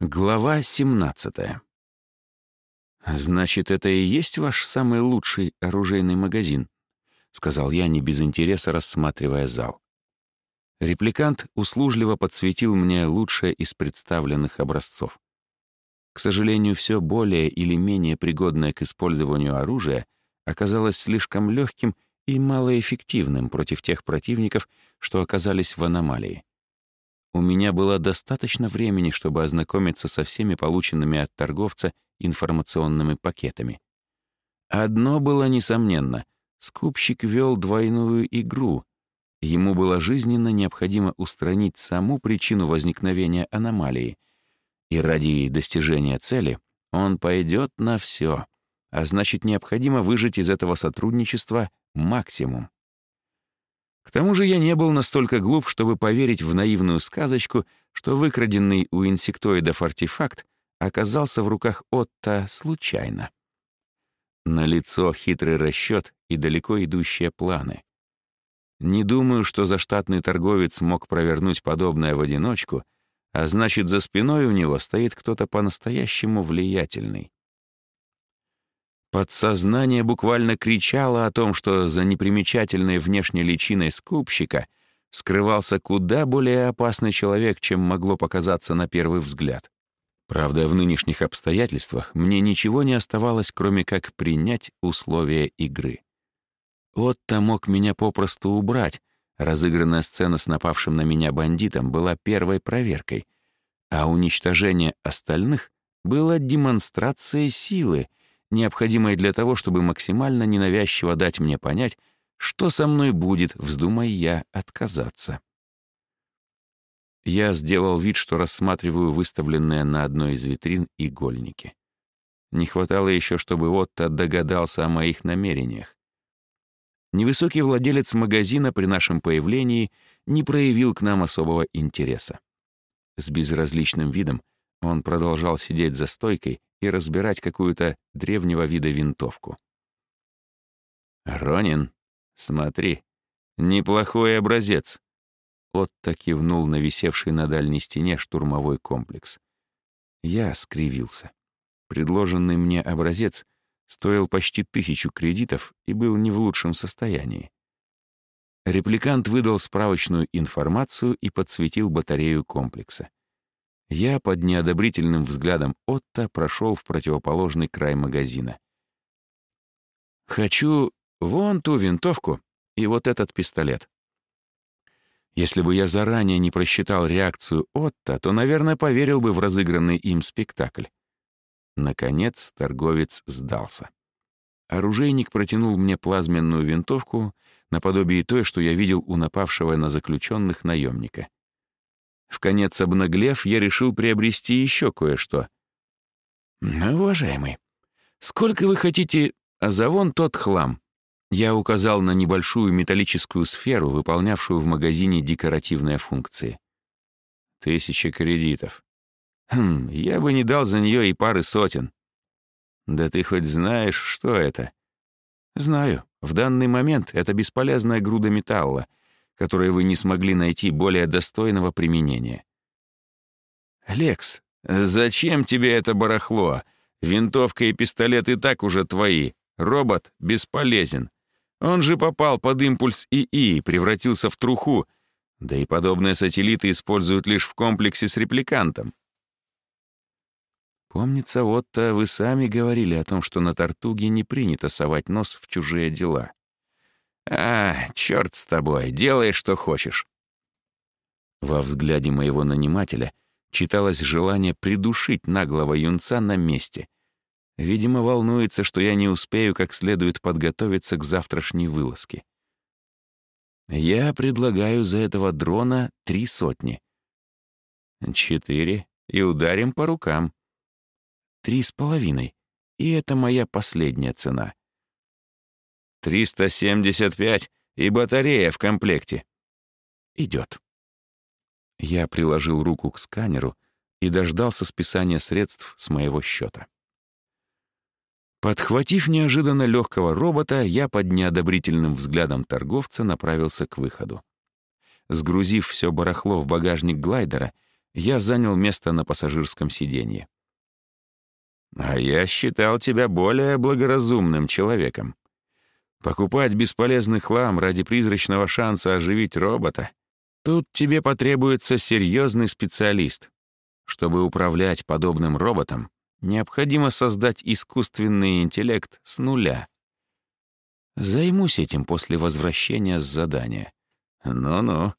Глава 17. «Значит, это и есть ваш самый лучший оружейный магазин?» — сказал я, не без интереса рассматривая зал. Репликант услужливо подсветил мне лучшее из представленных образцов. К сожалению, все более или менее пригодное к использованию оружие оказалось слишком легким и малоэффективным против тех противников, что оказались в аномалии. У меня было достаточно времени, чтобы ознакомиться со всеми полученными от торговца информационными пакетами. Одно было несомненно — скупщик вел двойную игру. Ему было жизненно необходимо устранить саму причину возникновения аномалии. И ради достижения цели он пойдет на все, а значит, необходимо выжать из этого сотрудничества максимум. К тому же я не был настолько глуп, чтобы поверить в наивную сказочку, что выкраденный у инсектоидов артефакт оказался в руках Отто случайно. На лицо хитрый расчет и далеко идущие планы. Не думаю, что заштатный торговец мог провернуть подобное в одиночку, а значит, за спиной у него стоит кто-то по-настоящему влиятельный. Подсознание буквально кричало о том, что за непримечательной внешней личиной скупщика скрывался куда более опасный человек, чем могло показаться на первый взгляд. Правда, в нынешних обстоятельствах мне ничего не оставалось, кроме как принять условия игры. Отто мог меня попросту убрать. Разыгранная сцена с напавшим на меня бандитом была первой проверкой, а уничтожение остальных было демонстрацией силы — необходимое для того, чтобы максимально ненавязчиво дать мне понять, что со мной будет, вздумай я отказаться. Я сделал вид, что рассматриваю выставленные на одной из витрин игольники. Не хватало еще, чтобы Отто догадался о моих намерениях. Невысокий владелец магазина при нашем появлении не проявил к нам особого интереса. С безразличным видом он продолжал сидеть за стойкой и разбирать какую-то древнего вида винтовку. «Ронин, смотри, неплохой образец!» Отто кивнул на висевший на дальней стене штурмовой комплекс. Я скривился. Предложенный мне образец стоил почти тысячу кредитов и был не в лучшем состоянии. Репликант выдал справочную информацию и подсветил батарею комплекса. Я под неодобрительным взглядом Отто прошел в противоположный край магазина. «Хочу вон ту винтовку и вот этот пистолет». Если бы я заранее не просчитал реакцию Отто, то, наверное, поверил бы в разыгранный им спектакль. Наконец торговец сдался. Оружейник протянул мне плазменную винтовку наподобие той, что я видел у напавшего на заключенных наемника. В конец обнаглев, я решил приобрести еще кое-что. «Уважаемый, сколько вы хотите за вон тот хлам?» Я указал на небольшую металлическую сферу, выполнявшую в магазине декоративные функции. «Тысяча кредитов. Хм, я бы не дал за нее и пары сотен». «Да ты хоть знаешь, что это?» «Знаю. В данный момент это бесполезная груда металла, которой вы не смогли найти более достойного применения. «Лекс, зачем тебе это барахло? Винтовка и пистолет и так уже твои. Робот бесполезен. Он же попал под импульс ИИ, превратился в труху. Да и подобные сателлиты используют лишь в комплексе с репликантом. Помнится, Отто, вы сами говорили о том, что на Тартуге не принято совать нос в чужие дела. «А, черт с тобой, делай, что хочешь». Во взгляде моего нанимателя читалось желание придушить наглого юнца на месте. Видимо, волнуется, что я не успею как следует подготовиться к завтрашней вылазке. Я предлагаю за этого дрона три сотни. Четыре, и ударим по рукам. Три с половиной, и это моя последняя цена. 375 и батарея в комплекте. Идет. Я приложил руку к сканеру и дождался списания средств с моего счета. Подхватив неожиданно легкого робота, я под неодобрительным взглядом торговца направился к выходу. Сгрузив все барахло в багажник глайдера, Я занял место на пассажирском сиденье. «А я считал тебя более благоразумным человеком. Покупать бесполезный хлам ради призрачного шанса оживить робота — тут тебе потребуется серьезный специалист. Чтобы управлять подобным роботом, необходимо создать искусственный интеллект с нуля. Займусь этим после возвращения с задания. Ну-ну,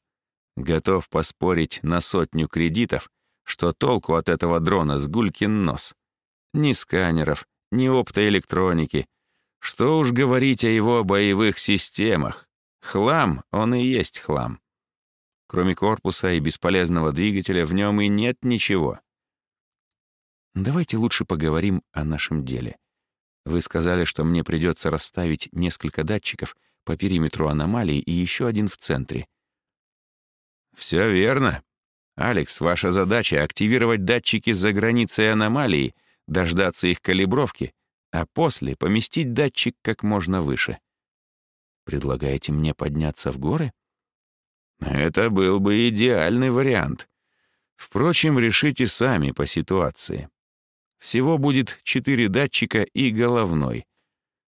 готов поспорить на сотню кредитов, что толку от этого дрона с гулькин нос. Ни сканеров, ни оптоэлектроники. Что уж говорить о его боевых системах. Хлам, он и есть хлам. Кроме корпуса и бесполезного двигателя в нем и нет ничего. Давайте лучше поговорим о нашем деле. Вы сказали, что мне придется расставить несколько датчиков по периметру аномалии и еще один в центре. Все верно. Алекс, ваша задача — активировать датчики за границей аномалии, дождаться их калибровки, а после поместить датчик как можно выше. Предлагаете мне подняться в горы? Это был бы идеальный вариант. Впрочем, решите сами по ситуации. Всего будет четыре датчика и головной.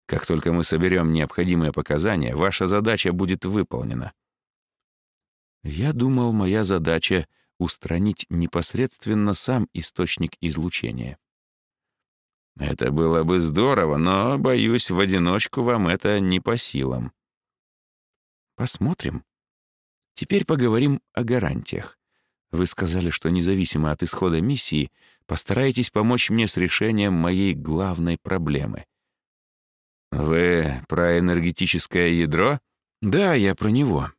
Как только мы соберем необходимые показания, ваша задача будет выполнена. Я думал, моя задача — устранить непосредственно сам источник излучения. Это было бы здорово, но, боюсь, в одиночку вам это не по силам. Посмотрим. Теперь поговорим о гарантиях. Вы сказали, что независимо от исхода миссии — Постарайтесь помочь мне с решением моей главной проблемы. Вы про энергетическое ядро? Да, я про него.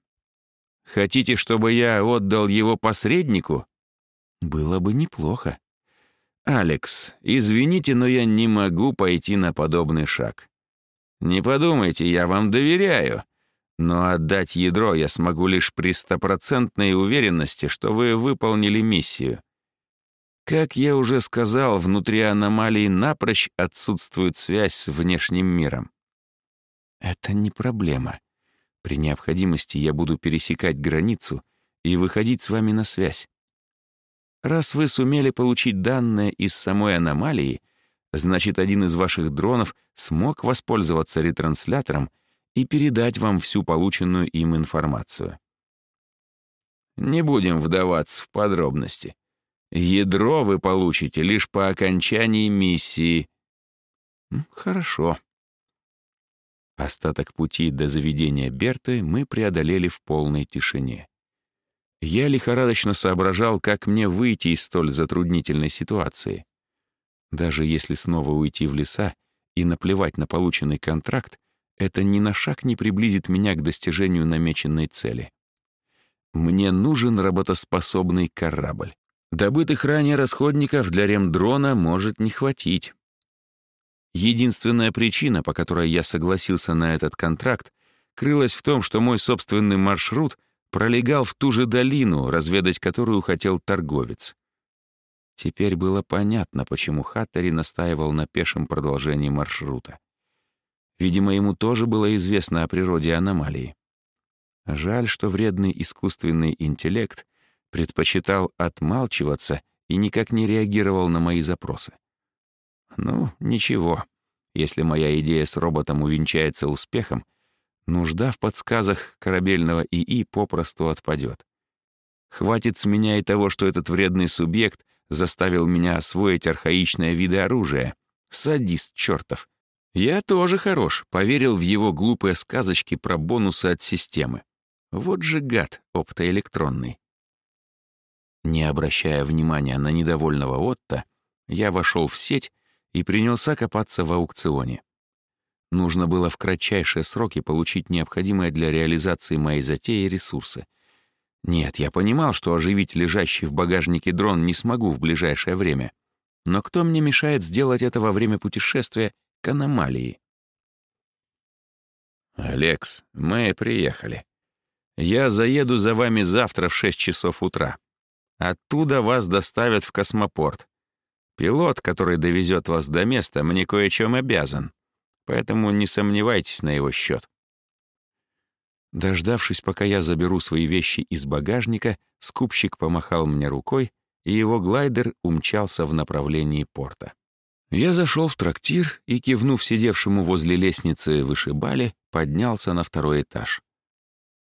Хотите, чтобы я отдал его посреднику? Было бы неплохо. Алекс, извините, но я не могу пойти на подобный шаг. Не подумайте, я вам доверяю. Но отдать ядро я смогу лишь при стопроцентной уверенности, что вы выполнили миссию. Как я уже сказал, внутри аномалии напрочь отсутствует связь с внешним миром. Это не проблема. При необходимости я буду пересекать границу и выходить с вами на связь. Раз вы сумели получить данные из самой аномалии, значит, один из ваших дронов смог воспользоваться ретранслятором и передать вам всю полученную им информацию. Не будем вдаваться в подробности. Ядро вы получите лишь по окончании миссии. Хорошо. Остаток пути до заведения Берты мы преодолели в полной тишине. Я лихорадочно соображал, как мне выйти из столь затруднительной ситуации. Даже если снова уйти в леса и наплевать на полученный контракт, это ни на шаг не приблизит меня к достижению намеченной цели. Мне нужен работоспособный корабль. Добытых ранее расходников для ремдрона может не хватить. Единственная причина, по которой я согласился на этот контракт, крылась в том, что мой собственный маршрут пролегал в ту же долину, разведать которую хотел торговец. Теперь было понятно, почему Хаттери настаивал на пешем продолжении маршрута. Видимо, ему тоже было известно о природе аномалии. Жаль, что вредный искусственный интеллект предпочитал отмалчиваться и никак не реагировал на мои запросы. Ну, ничего. Если моя идея с роботом увенчается успехом, нужда в подсказах корабельного ИИ попросту отпадет. Хватит с меня и того, что этот вредный субъект заставил меня освоить архаичное виды оружия. Садист чертов. Я тоже хорош, поверил в его глупые сказочки про бонусы от системы. Вот же гад оптоэлектронный. Не обращая внимания на недовольного Отто, я вошел в сеть и принялся копаться в аукционе. Нужно было в кратчайшие сроки получить необходимые для реализации моей затеи ресурсы. Нет, я понимал, что оживить лежащий в багажнике дрон не смогу в ближайшее время. Но кто мне мешает сделать это во время путешествия к аномалии? «Алекс, мы приехали. Я заеду за вами завтра в 6 часов утра. Оттуда вас доставят в космопорт. Пилот, который довезет вас до места, мне кое-чем обязан, поэтому не сомневайтесь на его счет. Дождавшись, пока я заберу свои вещи из багажника, скупщик помахал мне рукой и его глайдер умчался в направлении порта. Я зашел в трактир и, кивнув сидевшему возле лестницы вышибали, поднялся на второй этаж.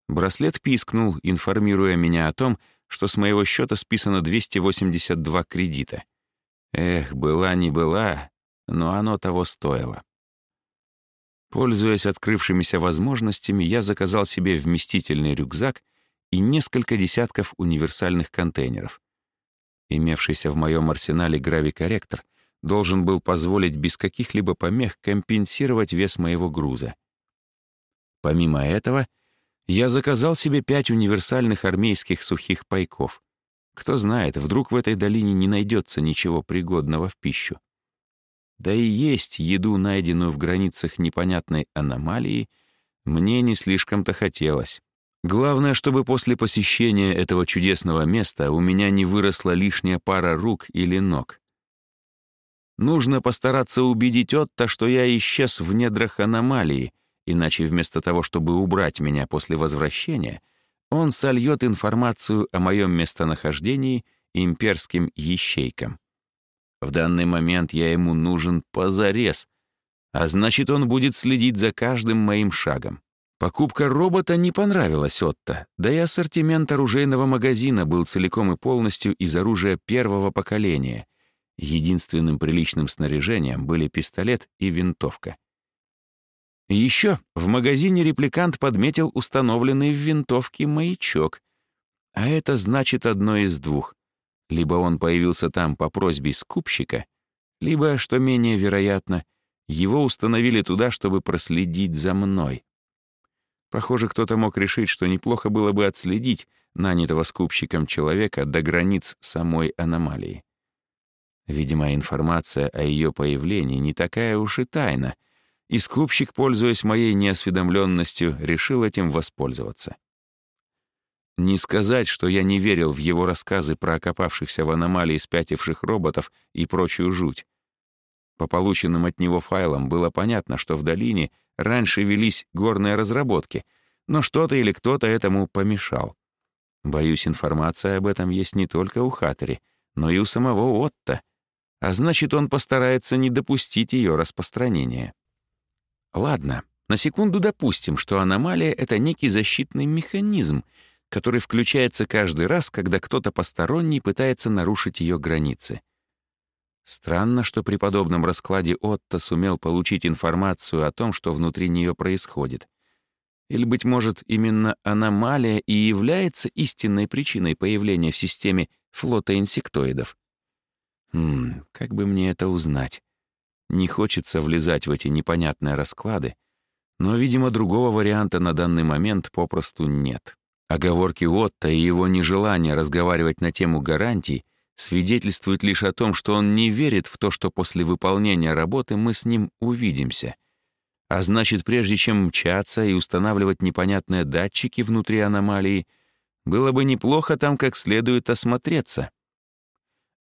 Браслет пискнул, информируя меня о том, что с моего счета списано 282 кредита. Эх, была не была, но оно того стоило. Пользуясь открывшимися возможностями, я заказал себе вместительный рюкзак и несколько десятков универсальных контейнеров. Имевшийся в моем арсенале гравикорректор должен был позволить без каких-либо помех компенсировать вес моего груза. Помимо этого, я заказал себе пять универсальных армейских сухих пайков. Кто знает, вдруг в этой долине не найдется ничего пригодного в пищу. Да и есть еду, найденную в границах непонятной аномалии, мне не слишком-то хотелось. Главное, чтобы после посещения этого чудесного места у меня не выросла лишняя пара рук или ног. Нужно постараться убедить Отто, что я исчез в недрах аномалии, иначе вместо того, чтобы убрать меня после возвращения, он сольет информацию о моем местонахождении имперским ящейкам. В данный момент я ему нужен позарез, а значит, он будет следить за каждым моим шагом. Покупка робота не понравилась Отто, да и ассортимент оружейного магазина был целиком и полностью из оружия первого поколения, Единственным приличным снаряжением были пистолет и винтовка. Еще в магазине репликант подметил установленный в винтовке маячок. А это значит одно из двух. Либо он появился там по просьбе скупщика, либо, что менее вероятно, его установили туда, чтобы проследить за мной. Похоже, кто-то мог решить, что неплохо было бы отследить нанятого скупщиком человека до границ самой аномалии. Видимо, информация о ее появлении не такая уж и тайна, и скупщик, пользуясь моей неосведомленностью, решил этим воспользоваться. Не сказать, что я не верил в его рассказы про окопавшихся в аномалии спятивших роботов и прочую жуть. По полученным от него файлам было понятно, что в долине раньше велись горные разработки, но что-то или кто-то этому помешал. Боюсь, информация об этом есть не только у Хаттери, но и у самого Отто, а значит, он постарается не допустить ее распространения. Ладно, на секунду допустим, что аномалия — это некий защитный механизм, который включается каждый раз, когда кто-то посторонний пытается нарушить ее границы. Странно, что при подобном раскладе Отто сумел получить информацию о том, что внутри нее происходит. Или, быть может, именно аномалия и является истинной причиной появления в системе флота инсектоидов. Хм, как бы мне это узнать? Не хочется влезать в эти непонятные расклады, но, видимо, другого варианта на данный момент попросту нет. Оговорки Отто и его нежелание разговаривать на тему гарантий свидетельствуют лишь о том, что он не верит в то, что после выполнения работы мы с ним увидимся. А значит, прежде чем мчаться и устанавливать непонятные датчики внутри аномалии, было бы неплохо там как следует осмотреться.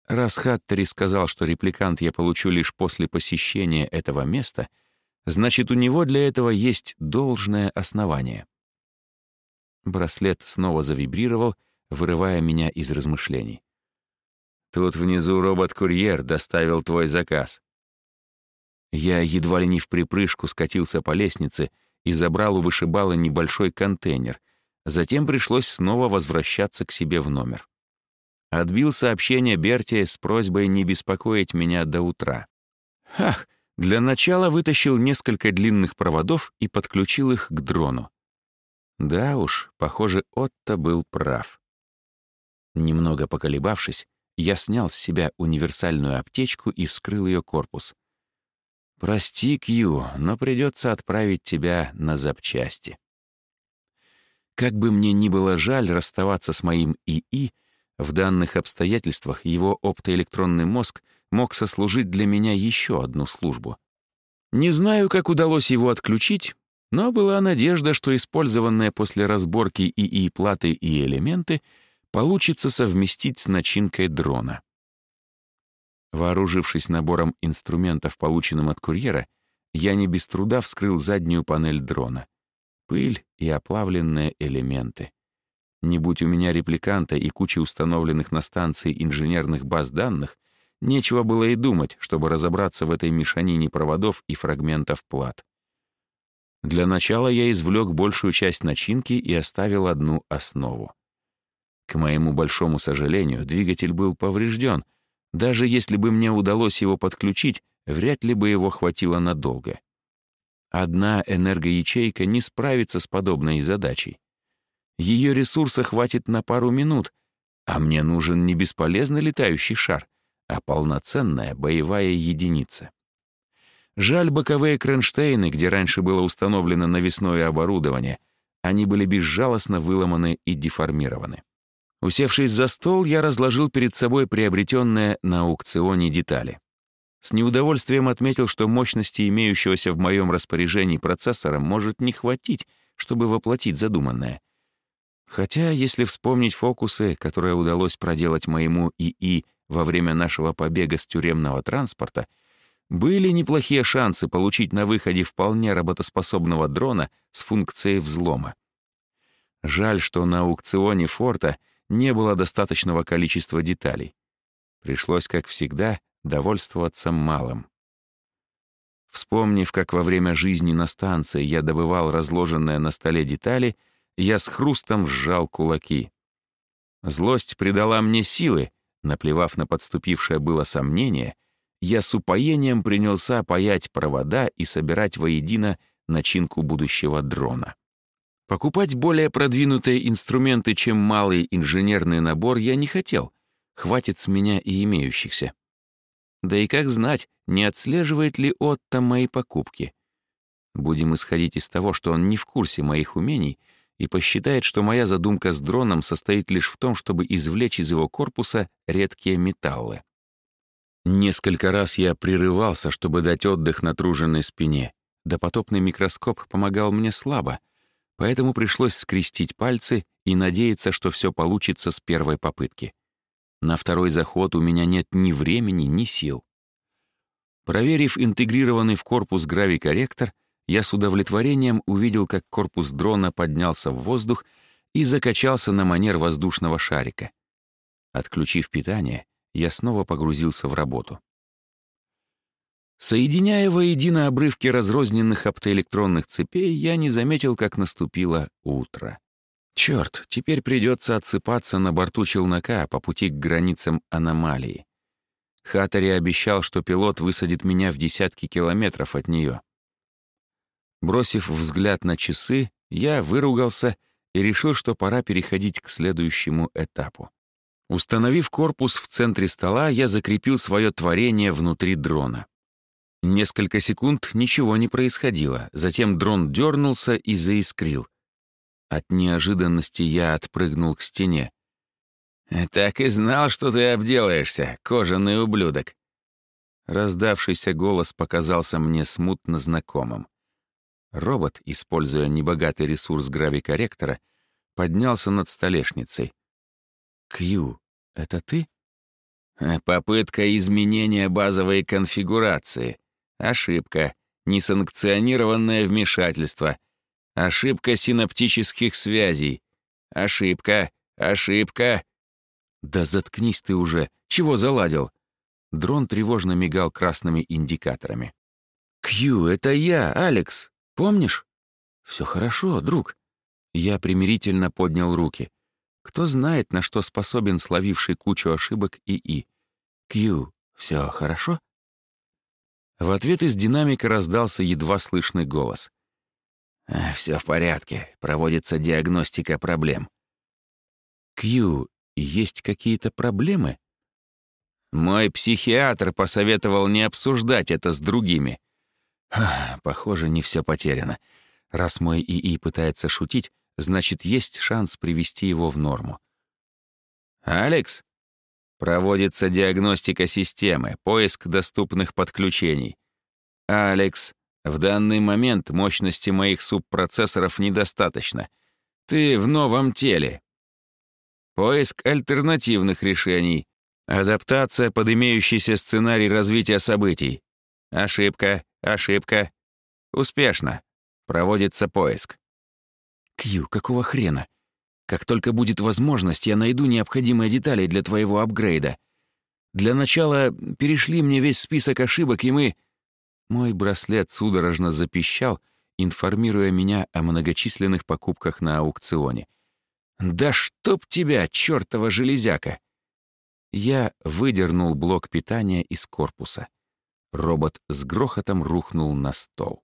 Раз Хаттери сказал, что репликант я получу лишь после посещения этого места, значит, у него для этого есть должное основание. Браслет снова завибрировал, вырывая меня из размышлений. «Тут внизу робот-курьер доставил твой заказ». Я едва ли не в припрыжку скатился по лестнице и забрал у вышибала небольшой контейнер. Затем пришлось снова возвращаться к себе в номер. Отбил сообщение Берти с просьбой не беспокоить меня до утра. Ах, для начала вытащил несколько длинных проводов и подключил их к дрону. Да уж, похоже, Отто был прав. Немного поколебавшись, я снял с себя универсальную аптечку и вскрыл ее корпус. «Прости, Кью, но придется отправить тебя на запчасти». Как бы мне ни было жаль расставаться с моим ИИ, в данных обстоятельствах его оптоэлектронный мозг мог сослужить для меня еще одну службу. Не знаю, как удалось его отключить, но была надежда, что использованные после разборки ИИ платы и элементы получится совместить с начинкой дрона. Вооружившись набором инструментов, полученным от курьера, я не без труда вскрыл заднюю панель дрона. Пыль и оплавленные элементы. Не будь у меня репликанта и кучи установленных на станции инженерных баз данных, нечего было и думать, чтобы разобраться в этой мешанине проводов и фрагментов плат. Для начала я извлек большую часть начинки и оставил одну основу. К моему большому сожалению, двигатель был поврежден. Даже если бы мне удалось его подключить, вряд ли бы его хватило надолго. Одна энергоячейка не справится с подобной задачей. Ее ресурса хватит на пару минут, а мне нужен не бесполезный летающий шар, а полноценная боевая единица. Жаль боковые кронштейны, где раньше было установлено навесное оборудование, они были безжалостно выломаны и деформированы. Усевшись за стол, я разложил перед собой приобретенные на аукционе детали. С неудовольствием отметил, что мощности имеющегося в моем распоряжении процессора может не хватить, чтобы воплотить задуманное — Хотя, если вспомнить фокусы, которые удалось проделать моему ИИ во время нашего побега с тюремного транспорта, были неплохие шансы получить на выходе вполне работоспособного дрона с функцией взлома. Жаль, что на аукционе форта не было достаточного количества деталей. Пришлось, как всегда, довольствоваться малым. Вспомнив, как во время жизни на станции я добывал разложенные на столе детали — я с хрустом сжал кулаки. Злость придала мне силы, наплевав на подступившее было сомнение, я с упоением принялся паять провода и собирать воедино начинку будущего дрона. Покупать более продвинутые инструменты, чем малый инженерный набор, я не хотел. Хватит с меня и имеющихся. Да и как знать, не отслеживает ли Отто мои покупки. Будем исходить из того, что он не в курсе моих умений — и посчитает, что моя задумка с дроном состоит лишь в том, чтобы извлечь из его корпуса редкие металлы. Несколько раз я прерывался, чтобы дать отдых натруженной спине. Допотопный микроскоп помогал мне слабо, поэтому пришлось скрестить пальцы и надеяться, что все получится с первой попытки. На второй заход у меня нет ни времени, ни сил. Проверив интегрированный в корпус гравикорректор, я с удовлетворением увидел, как корпус дрона поднялся в воздух и закачался на манер воздушного шарика. Отключив питание, я снова погрузился в работу. Соединяя воедино обрывки разрозненных оптоэлектронных цепей, я не заметил, как наступило утро. Черт, теперь придется отсыпаться на борту челнока по пути к границам аномалии. Хаттери обещал, что пилот высадит меня в десятки километров от нее. Бросив взгляд на часы, я выругался и решил, что пора переходить к следующему этапу. Установив корпус в центре стола, я закрепил свое творение внутри дрона. Несколько секунд ничего не происходило, затем дрон дернулся и заискрил. От неожиданности я отпрыгнул к стене. «Так и знал, что ты обделаешься, кожаный ублюдок!» Раздавшийся голос показался мне смутно знакомым. Робот, используя небогатый ресурс гравикорректора, поднялся над столешницей. «Кью, это ты?» «Э, «Попытка изменения базовой конфигурации. Ошибка. Несанкционированное вмешательство. Ошибка синаптических связей. Ошибка. Ошибка». «Да заткнись ты уже! Чего заладил?» Дрон тревожно мигал красными индикаторами. «Кью, это я, Алекс. Помнишь? Все хорошо, друг. Я примирительно поднял руки. Кто знает, на что способен словивший кучу ошибок ИИ. Кью, все хорошо? В ответ из динамика раздался едва слышный голос. Все в порядке, проводится диагностика проблем. Кью, есть какие-то проблемы? Мой психиатр посоветовал не обсуждать это с другими. Похоже, не все потеряно. Раз мой ИИ пытается шутить, значит, есть шанс привести его в норму. «Алекс?» Проводится диагностика системы, поиск доступных подключений. «Алекс, в данный момент мощности моих субпроцессоров недостаточно. Ты в новом теле. Поиск альтернативных решений. Адаптация под имеющийся сценарий развития событий. Ошибка. Ошибка. Успешно. Проводится поиск. Кью, какого хрена? Как только будет возможность, я найду необходимые детали для твоего апгрейда. Для начала перешли мне весь список ошибок, и мы...» Мой браслет судорожно запищал, информируя меня о многочисленных покупках на аукционе. «Да чтоб тебя, чертова железяка!» Я выдернул блок питания из корпуса. Робот с грохотом рухнул на стол.